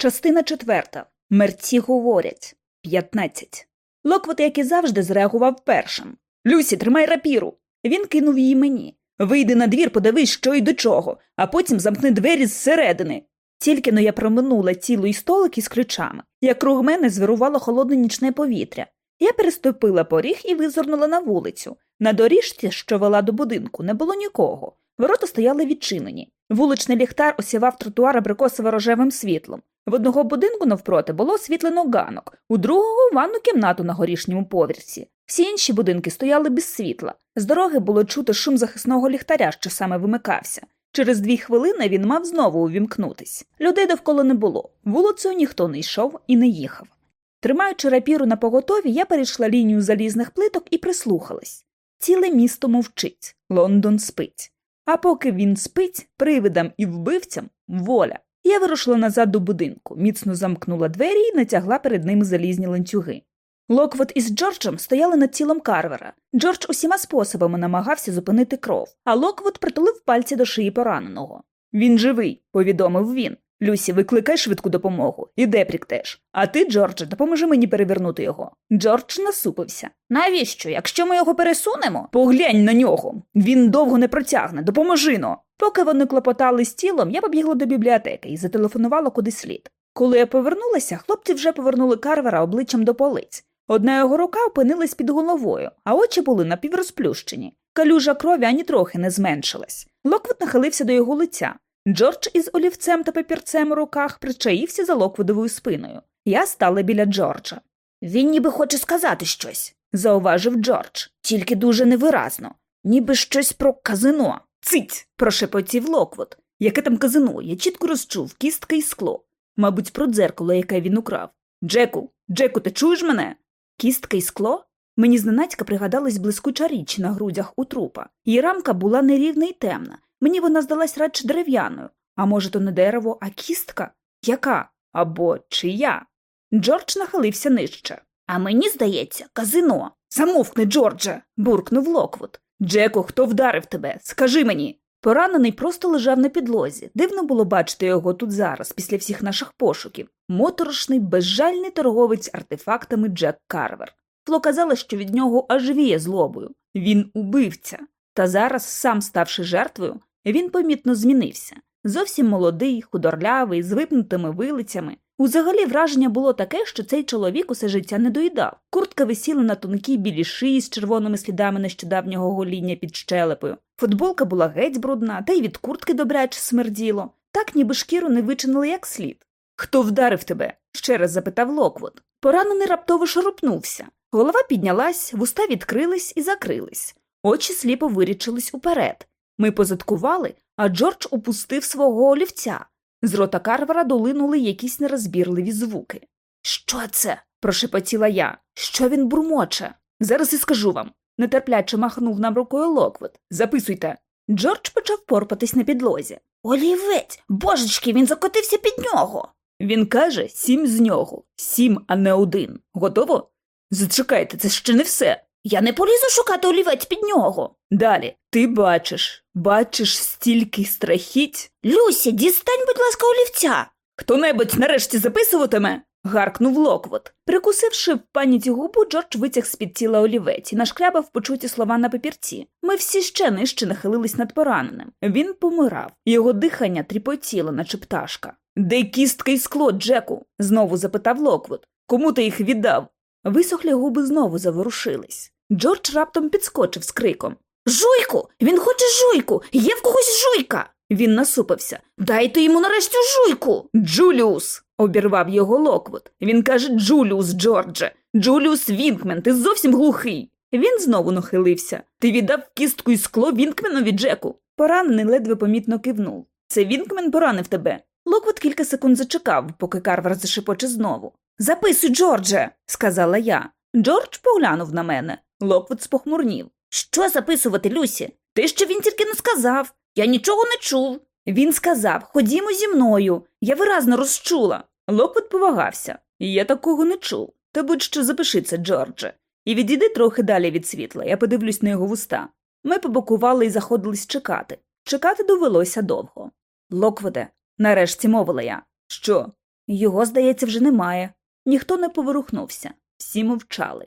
Частина четверта. Мерці говорять. 15. Локвот, як і завжди, зреагував першим. Люсі, тримай рапіру. Він кинув її мені. Вийди на двір, подивись, що й до чого, а потім замкни двері зсередини. Тільки но я проминула цілий столик із ключами, як круг мене звирувало холодне нічне повітря. Я переступила поріг і визирнула на вулицю. На доріжці, що вела до будинку, не було нікого. Ворота стояли відчинені. Вуличний ліхтар осівав тротуар абрикосово рожевим світлом. В одного будинку навпроти було освітлено ганок, у другого ванну кімнату на горішньому поверсі. Всі інші будинки стояли без світла. З дороги було чути шум захисного ліхтаря, що саме вимикався. Через дві хвилини він мав знову увімкнутись. Людей довкола не було. Вулицею ніхто не йшов і не їхав. Тримаючи рапіру на поготові, я перейшла лінію залізних плиток і прислухалась. Ціле місто мовчить, Лондон спить. А поки він спить, привидам і вбивцям воля. Я вирушила назад до будинку, міцно замкнула двері і натягла перед ними залізні ланцюги. Локвот із Джорджем стояли над тілом Карвера. Джордж усіма способами намагався зупинити кров, а Локвот притулив пальці до шиї пораненого. Він живий, повідомив він. Люсі, викликай швидку допомогу. І Депрік теж. А ти, Джордже, допоможи мені перевернути його. Джордж насупився. Навіщо? Якщо ми його пересунемо? Поглянь на нього. Він довго не протягне, допоможи но. Поки вони клопотали з тілом, я побігла до бібліотеки і зателефонувала куди слід. Коли я повернулася, хлопці вже повернули карвера обличчям до полиць. Одна його рука опинилась під головою, а очі були напіврозплющені. Калюжа крові ані трохи не зменшилась. Локвот нахилився до його лиця. Джордж із олівцем та папірцем у руках причаївся за локводовою спиною. Я стала біля Джорджа. Він ніби хоче сказати щось, зауважив Джордж, тільки дуже невиразно, ніби щось про казино. Цить. прошепотів Локвот. Яке там казино? Я чітко розчув кістка і скло. Мабуть, про дзеркало, яке він украв. Джеку, Джеку, ти чуєш мене? Кістка і скло? Мені зненацька пригадалась блискуча річ на грудях у трупа. Її рамка була нерівна і темна. Мені вона здалась радше дерев'яною. А може, то не дерево, а кістка? Яка? Або чия? Джордж нахилився нижче. А мені здається, казино. Замовкни, Джордже. буркнув Локвуд. Джеку, хто вдарив тебе? Скажи мені. Поранений просто лежав на підлозі. Дивно було бачити його тут зараз, після всіх наших пошуків. Моторошний, безжальний торговець артефактами Джек Карвер. Фло казала, що від нього аж віє злобою. Він убивця. Та зараз, сам ставши жертвою, він помітно змінився. Зовсім молодий, худорлявий, з випнутими вилицями. Узагалі враження було таке, що цей чоловік усе життя не доїдав. Куртка висіла на тонкій білій шиї з червоними слідами нещодавнього гоління під щелепою. Футболка була геть брудна, та й від куртки добряче смерділо. Так, ніби шкіру не вичинили як слід. Хто вдарив тебе? ще раз запитав Локвуд. Поранений раптово шарпнувся. Голова піднялась, вуста відкрились і закрились. Очі сліпо вирічились уперед. Ми позадкували, а Джордж упустив свого олівця. З рота Карвера долинули якісь нерозбірливі звуки. Що це? прошепотіла я. Що він бурмоче? Зараз і скажу вам. нетерпляче махнув нам рукою Локвуд. Записуйте. Джордж почав порпатись на підлозі. Олівець, божечки, він закотився під нього. Він каже сім з нього, сім, а не один. Готово? Зачекайте, це ще не все. Я не полізу шукати олівець під нього. Далі ти бачиш, бачиш стільки страхіть. Люся, дістань, будь ласка, олівця. Хто небудь нарешті записуватиме? гаркнув Локвуд. Прикусивши в паніці губу, Джордж витяг з під тіла олівець і нашкрябав почуті слова на папірці. Ми всі ще нижче нахилились над пораненим. Він помирав, його дихання тріпотіло, наче пташка. Де кістка і скло, Джеку? знову запитав Локвуд. Кому ти їх віддав? Висохлі губи знову заворушились. Джордж раптом підскочив з криком Жуйку! Він хоче жуйку! Є в когось жуйка! Він насупився. Дайте йому нарешті жуйку. Джуліус. обірвав його Локвуд. Він каже Джуліус, Джордже. Джуліус Вінкмен, ти зовсім глухий. Він знову нахилився. Ти віддав кістку і скло Вінкменові Джеку. Поранений ледве помітно кивнув. Це Вінкмен поранив тебе. Локвуд кілька секунд зачекав, поки Карвер зашепоче знову. Записуй, Джордже, сказала я. Джордж поглянув на мене. Локвуд спохмурнів. Що записувати, Люсі? Те, що він тільки но сказав. Я нічого не чув. Він сказав Ходімо зі мною. Я виразно розчула. Локвуд повагався. Я такого не чув. Та будь що запиши це, Джордже. І відійди трохи далі від світла, я подивлюсь на його вуста. Ми побокували і заходились чекати. Чекати довелося довго. Локвуде, нарешті мовила я. Що? Його, здається, вже немає. Ніхто не поворухнувся, всі мовчали.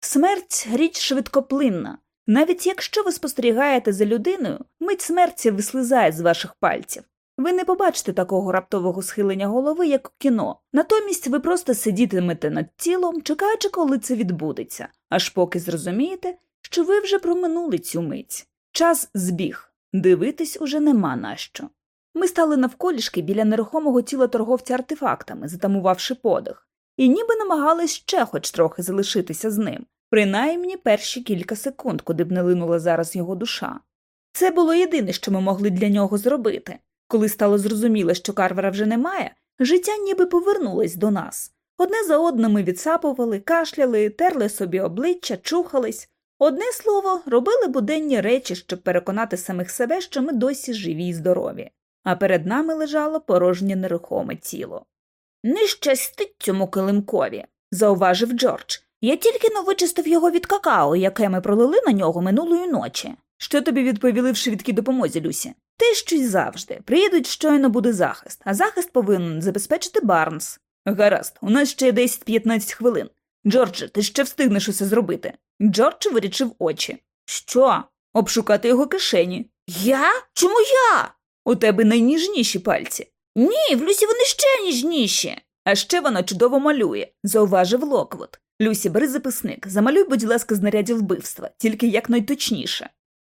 Смерть річ швидкоплинна. Навіть якщо ви спостерігаєте за людиною, мить смерті вислизає з ваших пальців. Ви не побачите такого раптового схилення голови, як у кіно. Натомість ви просто сидітимете над тілом, чекаючи, коли це відбудеться, аж поки зрозумієте, що ви вже проминули цю мить. Час збіг, дивитись уже нема на що. Ми стали навколішки біля нерухомого тіла торговця артефактами, затамувавши подих, і ніби намагались ще хоч трохи залишитися з ним, принаймні перші кілька секунд, куди б не линула зараз його душа. Це було єдине, що ми могли для нього зробити. Коли стало зрозуміло, що Карвера вже немає, життя ніби повернулось до нас. Одне за одним ми відсапували, кашляли, терли собі обличчя, чухались. Одне слово, робили буденні речі, щоб переконати самих себе, що ми досі живі й здорові, а перед нами лежало порожнє нерухоме тіло. Не щастить цьому килимкові, зауважив Джордж. Я тільки но вичистив його від какао, яке ми пролили на нього минулої ночі. Що тобі відповіли в швидкій допомозі, Люсі? Те, що й завжди. Приїдуть, щойно буде захист, а захист повинен забезпечити Барнс. Гаразд, у нас ще 10-15 хвилин. Джордже, ти ще встигнеш усе зробити. Джордж вирічив очі. Що? Обшукати його кишені. Я? Чому я? У тебе найніжніші пальці. Ні, в Люсі вони ще ніжніші. А ще вона чудово малює, зауважив Локвуд. Люсі, бери записник, замалюй, будь ласка, знаряддя вбивства, тільки якнайточніше.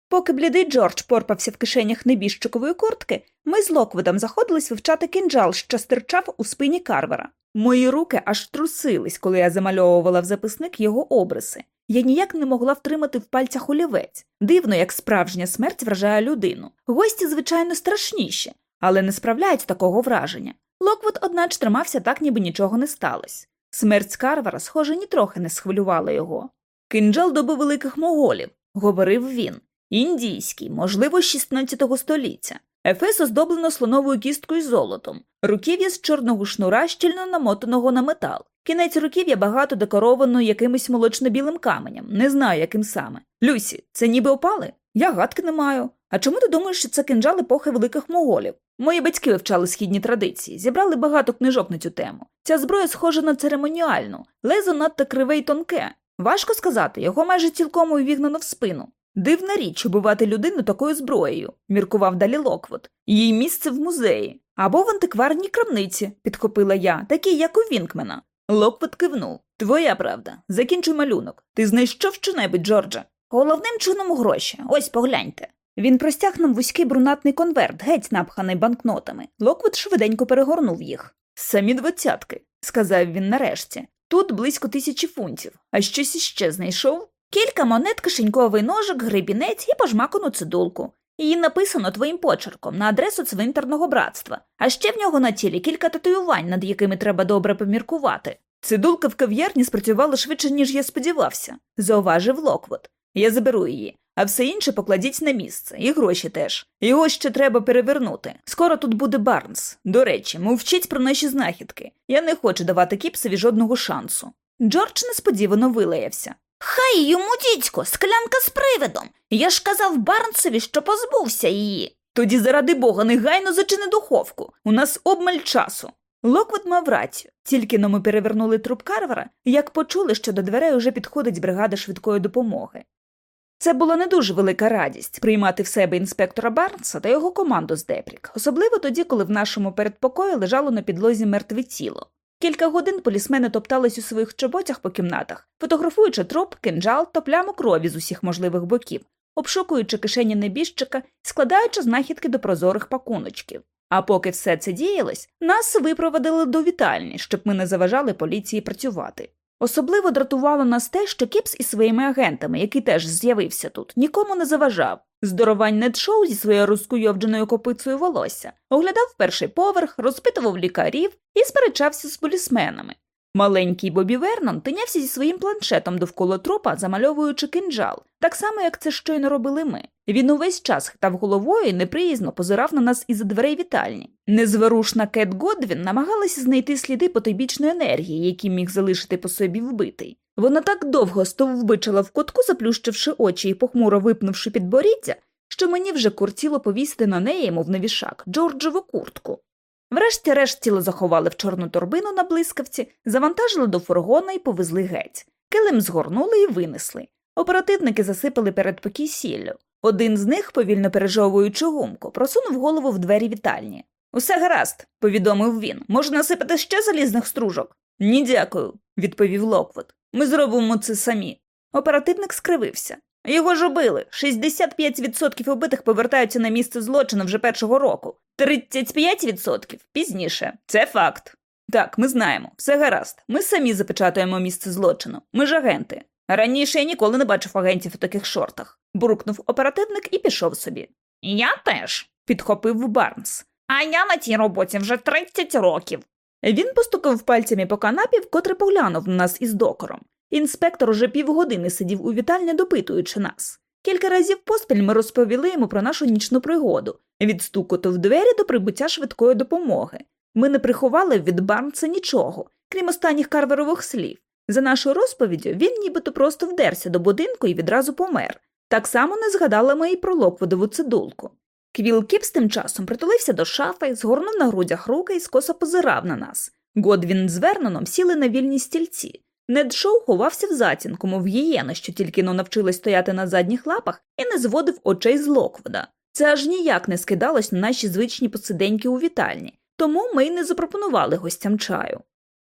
Поки блідий Джордж порпався в кишенях небіжчикової куртки, ми з Локвудом заходились вивчати кинджал, що стирчав у спині Карвера. Мої руки аж трусились, коли я замальовувала в записник його обриси. Я ніяк не могла втримати в пальцях олівець. Дивно, як справжня смерть вражає людину. Гості, звичайно, страшніші, але не справляють такого враження. Локвуд, одначе, тримався так, ніби нічого не сталося. Смерть Карвера, схоже, нітрохи не схвилювала його. Кинджал доби великих моголів, говорив він. Індійський, можливо, 16 століття. Ефес оздоблено слоновою кісткою з золотом, руків'я з чорного шнура, щільно намотаного на метал. Кінець руків'я багато декоровано якимось молочно-білим каменем, не знаю, яким саме. Люсі, це ніби опали? Я гадки не маю. А чому ти думаєш, що це кинджал епохи великих моголів? Мої батьки вивчали східні традиції, зібрали багато книжок на цю тему. Ця зброя схожа на церемоніальну, лезо надто криве й тонке. Важко сказати, його майже цілком увігнано в спину. Дивна річ убивати людину такою зброєю, міркував далі Локвуд. Її місце в музеї. Або в антикварній крамниці, підхопила я, такій, як у Вінкмена. Локвуд кивнув. Твоя правда. Закінчуй малюнок. Ти знайшов що-небудь, Джордже? Головним чином гроші. Ось погляньте. Він простяг нам вузький брунатний конверт, геть напханий банкнотами. Локвуд швиденько перегорнув їх. Самі двадцятки, сказав він нарешті. Тут близько тисячі фунтів, а щось іще знайшов. Кілька монет, кишеньковий ножик, грибінець і пожмакану цидулку. Її написано твоїм почерком на адресу цвинтарного братства, а ще в нього на тілі кілька татуювань, над якими треба добре поміркувати. Цидулка в кав'ярні спрацювала швидше, ніж я сподівався, зауважив Локвуд. Я заберу її, а все інше покладіть на місце, і гроші теж. Його ще треба перевернути. Скоро тут буде Барнс. До речі, мовчіть про наші знахідки. Я не хочу давати Кіпсові жодного шансу. Джордж несподівано вилаявся. Хай йому, дідько, склянка з привидом. Я ж казав Барнсові, що позбувся її. Тоді, заради бога, негайно зачини духовку. У нас обмаль часу. Локвуд мав рацію. Тільки но ми перевернули труп Карвера, як почули, що до дверей уже підходить бригада швидкої допомоги. Це була не дуже велика радість приймати в себе інспектора Барнса та його команду з Депрік, особливо тоді, коли в нашому передпокої лежало на підлозі мертве тіло. Кілька годин полісмени топтались у своїх чоботях по кімнатах, фотографуючи труп, кинджал та пляму крові з усіх можливих боків, обшукуючи кишені небіжчика складаючи знахідки до прозорих пакуночків. А поки все це діялось, нас випровадили до вітальні, щоб ми не заважали поліції працювати. Особливо дратувало нас те, що Кіпс із своїми агентами, який теж з'явився тут, нікому не заважав. Здоровань Недшоу зі своєю розкуйовдженою копицею волосся оглядав перший поверх, розпитував лікарів і сперечався з полісменами. Маленький Бобі Вернон тинявся зі своїм планшетом довкола трупа, замальовуючи кинджал, так само, як це щойно робили ми. Він увесь час хитав головою і неприязно позирав на нас із дверей вітальні. Незворушна Кет Годвін намагалася знайти сліди потойбічної енергії, які міг залишити по собі вбитий. Вона так довго стовбичила в кутку, заплющивши очі і похмуро випнувши підборіддя, що мені вже кортіло повісити на неї, мов на вішак, Джорджеву куртку. Врешті-решт тіло заховали в чорну торбину на блискавці, завантажили до фургона і повезли геть. Килим згорнули і винесли. Оперативники засипали передпокій сіллю. Один з них, повільно пережовуючи гумку, просунув голову в двері вітальні. Усе гаразд, повідомив він. Може насипати ще залізних стружок? Ні, дякую, відповів Локвуд. Ми зробимо це самі. Оперативник скривився. Його ж убили. 65% убитих повертаються на місце злочину вже першого року, 35% пізніше. Це факт. Так, ми знаємо, все гаразд. Ми самі запечатуємо місце злочину. Ми ж агенти. Раніше я ніколи не бачив агентів у таких шортах. буркнув оперативник і пішов собі. Я теж, Підхопив Барнс. а я на тій роботі вже 30 років. Він постукав пальцями по канапі, вкотре поглянув на нас із докором. Інспектор уже півгодини сидів у вітальні, допитуючи нас. Кілька разів поспіль ми розповіли йому про нашу нічну пригоду від стукоту в двері до прибуття швидкої допомоги. Ми не приховали від Барнса нічого, крім останніх Карверових слів. За нашою розповіддю, він нібито просто вдерся до будинку і відразу помер. Так само не згадали ми і про Локвудову цидулку. Квіл Кіпс тим часом притулився до шафи, згорнув на грудях руки і скоса позирав на нас. Годвін з Верноном сіли на вільні стільці. Нед Шоу ховався в затінку, мов гієна, що тільки-но навчилась стояти на задніх лапах, і не зводив очей з Локвуда. Це аж ніяк не скидалось на наші звичні посиденьки у вітальні, тому ми й не запропонували гостям чаю.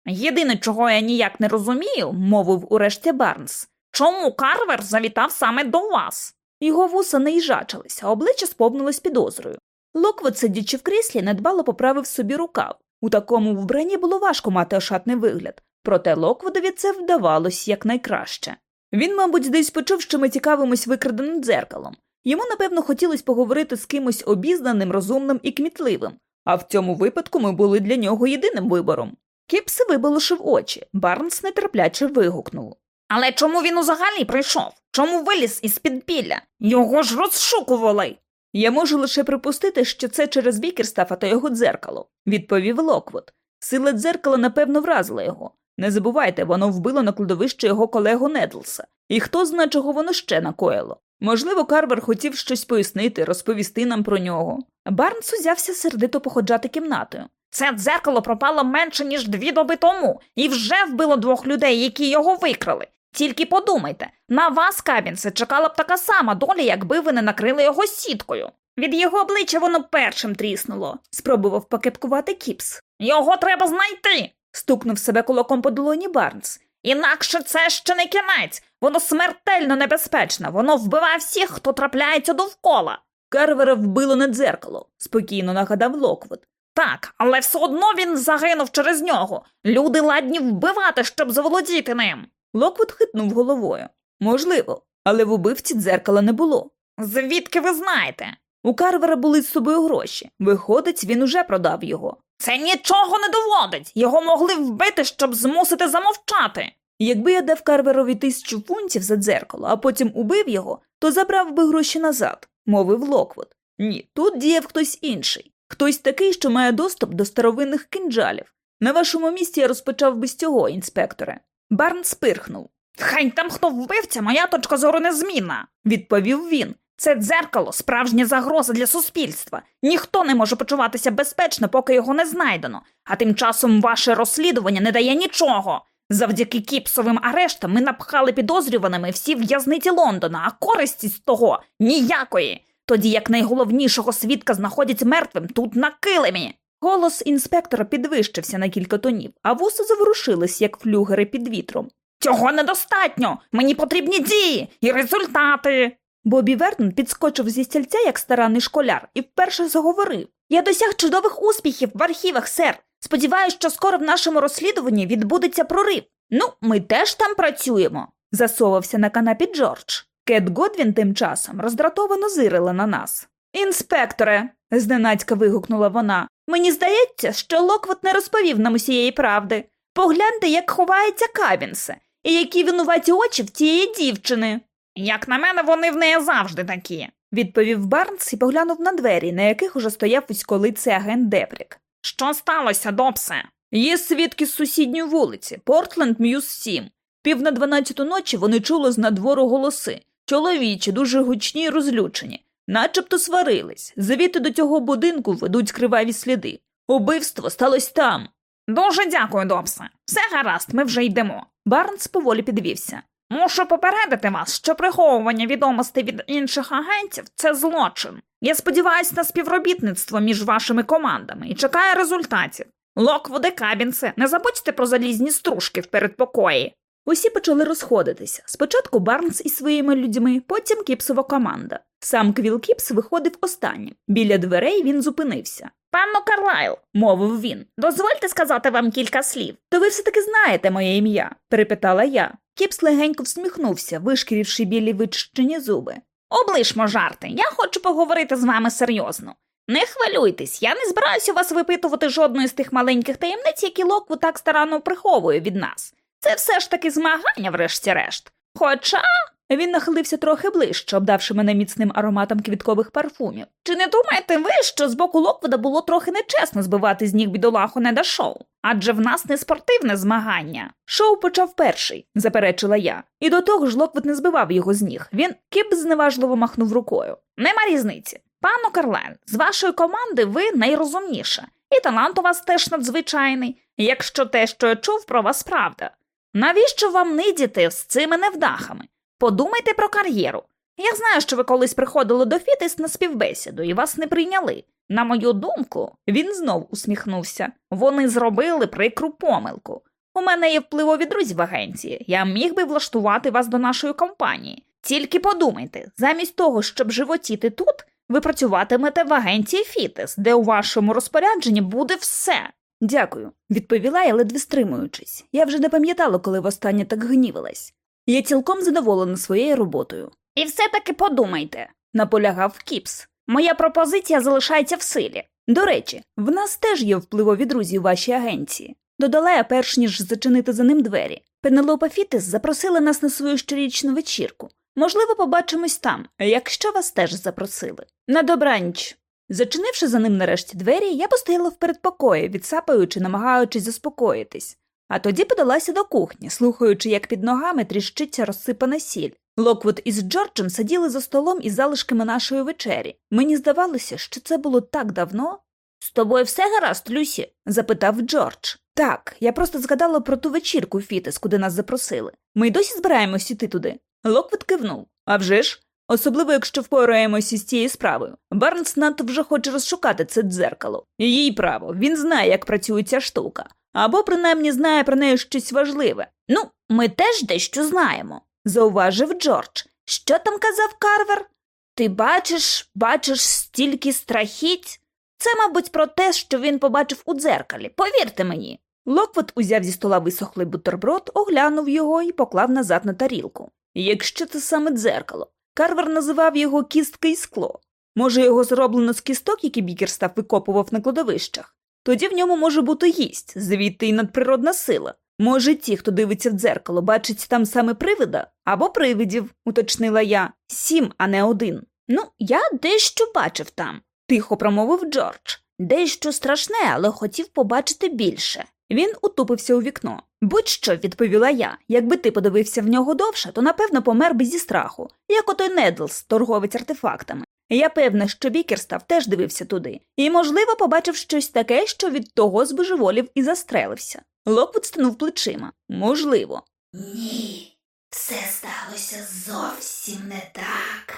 Єдине, чого я ніяк не розумію, Мовив урешті Барнс. чому Карвер завітав саме до вас? Його вуса не їжачились, а обличчя сповнилось підозрою. Локвуд, сидячи в кріслі, недбало поправив собі рукав. У такому вбранні було важко мати ошатний вигляд, проте Локвудові це вдавалось якнайкраще. Він, мабуть, десь почув, що ми цікавимось викраденим дзеркалом. Йому, напевно, хотілося поговорити з кимось обізнаним, розумним і кмітливим, а в цьому випадку ми були для нього єдиним вибором. Кіпс вибалушив очі, Барнс нетерпляче вигукнув. Але чому він взагалі прийшов? Чому виліз із підпілля? Його ж розшукували. Я можу лише припустити, що це через Бікерстафа та його дзеркало, відповів Локвуд. Сила дзеркала, напевно, вразила його. Не забувайте, воно вбило на кладовище його колегу Недлса. І хто знає, чого воно ще накоїло. Можливо, Карвер хотів щось пояснити, розповісти нам про нього. Барнс узявся сердито походжати кімнатою. Це дзеркало пропало менше, ніж дві доби тому, і вже вбило двох людей, які його викрали. Тільки подумайте, на вас, Каббінсе, чекала б така сама доля, якби ви не накрили його сіткою. Від його обличчя воно першим тріснуло, Спробував покепкувати Кіпс. Його треба знайти. Стукнув себе кулаком по долоні Барнс. Інакше це ще не кінець. Воно смертельно небезпечне, воно вбиває всіх, хто трапляється довкола. Карвера вбило не дзеркало, спокійно нагадав Локвуд. Так, але все одно він загинув через нього. Люди ладні вбивати, щоб заволодіти ним. Локвуд хитнув головою. Можливо, але в убивці дзеркала не було. Звідки ви знаєте? У Карвера були з собою гроші. Виходить, він уже продав його. Це нічого не доводить. Його могли вбити, щоб змусити замовчати. Якби я дав Карверові тисячу фунтів за дзеркало, а потім убив його, то забрав би гроші назад, мовив Локвуд. Ні, тут діяв хтось інший, хтось такий, що має доступ до старовинних кинджалів. На вашому місці я розпочав би з цього, інспекторе. Барн спирхнув. Хай там хто вбивця, моя точка зору незмінна, Відповів він. Це дзеркало, справжня загроза для суспільства. Ніхто не може почуватися безпечно, поки його не знайдено. А тим часом ваше розслідування не дає нічого. Завдяки кіпсовим арештам ми напхали підозрюваними всі в'язниці Лондона, а користі з того ніякої. Тоді як найголовнішого свідка знаходять мертвим тут на килимі. Голос інспектора підвищився на кілька тонів, а вуса заворушились, як флюгери під вітром. Цього недостатньо. Мені потрібні дії і результати. Бобі Вертон підскочив зі стільця, як старанний школяр, і вперше заговорив. Я досяг чудових успіхів в архівах, сер. Сподіваюсь, що скоро в нашому розслідуванні відбудеться прорив. Ну, ми теж там працюємо, засовався на канапі Джордж. Кет Годвін тим часом роздратовано зирила на нас. Інспекторе, зненацька вигукнула вона, мені здається, що Локвот не розповів нам усієї правди. Погляньте, як ховається Кабінсе, і які винуваті очі в тієї дівчини. Як на мене, вони в неї завжди такі. Відповів Барнс і поглянув на двері, на яких уже стояв вузьколиций агент Депрік. Що сталося, Добсе? Є свідки з сусідньої вулиці, Портленд М'юз 7. Пів на дванадцяту ночі вони чули з надвору голоси. Чоловічі, дуже гучні й розлючені, начебто сварились. Завіти до цього будинку ведуть криваві сліди. Убивство сталося там. Дуже дякую, Добсе. Все гаразд, ми вже йдемо. Барнс поволі підвівся. Мушу попередити вас, що приховування відомостей від інших агентів це злочин. Я сподіваюся на співробітництво між вашими командами і чекаю результатів. Локвуде, Каббінсе, не забудьте про залізні стружки в передпокої. Усі почали розходитися. Спочатку Барнс із своїми людьми, потім Кіпсова команда. Сам Квіл Кіпс виходив останнім. Біля дверей він зупинився. Панно Карлайл, мовив він, дозвольте сказати вам кілька слів. То ви все-таки знаєте моє ім'я? перепитала я. Кіпс легенько всміхнувся, вишкірівши білі вичищені зуби. Облишмо жарти, я хочу поговорити з вами серйозно. Не хвилюйтесь, я не збираюся вас випитувати жодної з тих маленьких таємниць, які Локвуд так старанно приховує від нас. Це все ж таки змагання, врешті-решт. Хоча він нахилився трохи ближче, обдавши мене міцним ароматом квіткових парфумів. Чи не думаєте ви, що з боку Локвуда було трохи нечесно збивати з ніг бідолаху Неда Шоу? Адже в нас не спортивне змагання. Шоу почав перший, заперечила я. І до того ж Локвуд не збивав його з ніг. Кіпс зневажливо махнув рукою. Нема різниці. Панно Карлайл, з вашої команди ви найрозумніша, і талант у вас теж надзвичайний, якщо те, що я чув про вас правда. Навіщо вам нидіти з цими невдахами? Подумайте про кар'єру. Я знаю, що ви колись приходили до Фітис на співбесіду і вас не прийняли. На мою думку, він знов усміхнувся. Вони зробили прикру помилку. У мене є впливові друзі в агенції. Я міг би влаштувати вас до нашої компанії. Тільки подумайте, замість того, щоб животіти тут, ви працюватимете в агенції Фіттес, де у вашому розпорядженні буде все. Дякую, відповіла я, ледве стримуючись. Я вже не пам'ятала, коли востаннє так гнівилась. Я цілком задоволена своєю роботою. І все-таки подумайте, наполягав Кіпс. Моя пропозиція залишається в силі. До речі, в нас теж є впливові друзі у вашій агенції. Додала я, перш ніж зачинити за ним двері. Пенелопа Фіттес запросила нас на свою щорічну вечірку. Можливо, побачимось там, якщо вас теж запросили. На добраніч. Зачинивши за ним нарешті двері, я постояла в передпокої, відсапаючи, намагаючись заспокоїтись. А тоді подалася до кухні, слухаючи, як під ногами тріщиться розсипана сіль. Локвуд із Джорджем сиділи за столом із залишками нашої вечері. Мені здавалося, що це було так давно. З тобою все гаразд, Люсі? запитав Джордж. Так, я просто згадала про ту вечірку Фіттес, куди нас запросили. Ми й досі збираємось іти туди. Локвуд кивнув. «Авжеж. Особливо, якщо впораємося з цією справою. Барнс надто вже хоче розшукати це дзеркало. Їй-право, він знає, як працює ця штука. Або принаймні знає про неї щось важливе. Ну, ми теж дещо знаємо, зауважив Джордж. Що там казав Карвер? Ти бачиш, бачиш стільки страхіть? Це, мабуть, про те, що він побачив у дзеркалі. Повірте мені. Локвуд узяв зі стола висохлий бутерброд, оглянув його і поклав назад на тарілку. Якщо це саме дзеркало, Карвер називав його кістка і скло. Може, його зроблено з кісток, які Бікерстаф викопував на кладовищах. Тоді в ньому може бути гість, звідти й надприродна сила. Може, ті, хто дивиться в дзеркало, бачить там саме привида або привидів, уточнила я. Сім, а не один. Ну, я дещо бачив там, тихо промовив Джордж. Дещо страшне, але хотів побачити більше. Він утупився у вікно. Будь-що, відповіла я, якби ти подивився в нього довше, то напевно помер би зі страху, як отой Недлс, торговець артефактами. Я певна, що Бікерстав теж дивився туди, і, можливо, побачив щось таке, що від того збожеволів і застрелився. Локвуд стенув плечима. Можливо. Ні, все сталося зовсім не так.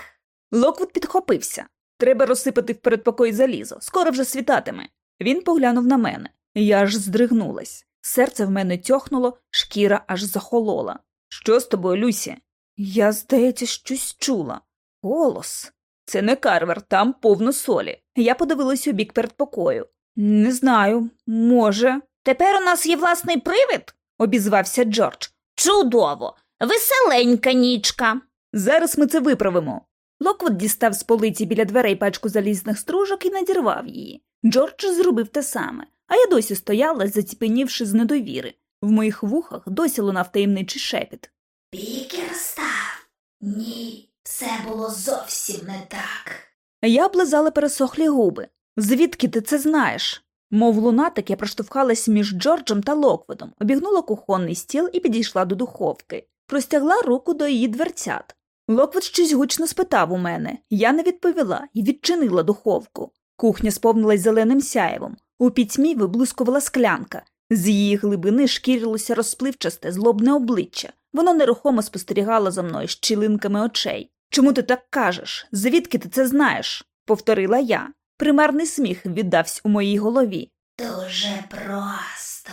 Локвуд підхопився. Треба розсипати в передпокої залізо, скоро вже світатиме. Він поглянув на мене. Я аж здригнулась. Серце в мене тьохнуло, шкіра аж захолола. Що з тобою, Люсі? Я, здається, щось чула. Голос. Це не Карвер, там повно солі. Я подивилась у бік передпокою. Не знаю, може. Тепер у нас є власний привид, обізвався Джордж. Чудово, веселенька нічка. Зараз ми це виправимо. Локвуд дістав з полиці біля дверей пачку залізних стружок і надірвав її. Джордж зробив те саме, а я досі стояла, заціпенівши з недовіри. В моїх вухах досі лунав таємничий шепіт. Бікерстаф. Ні, все було зовсім не так. Я облизала пересохлі губи. Звідки ти це знаєш? Мов лунатик, я проштовхалась між Джорджем та Локвудом, обігнула кухонний стіл і підійшла до духовки, простягла руку до її дверцят. Локвуд щось гучно спитав у мене. Я не відповіла і відчинила духовку. Кухня сповнилась зеленим сяєвом. У пітьмі виблискувала склянка. З її глибини шкірилося розпливчасте, злобне обличчя. Воно нерухомо спостерігало за мною щілинками очей. Чому ти так кажеш? Звідки ти це знаєш? повторила я. Примарний сміх віддався у моїй голові. Дуже просто.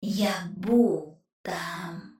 Я був там.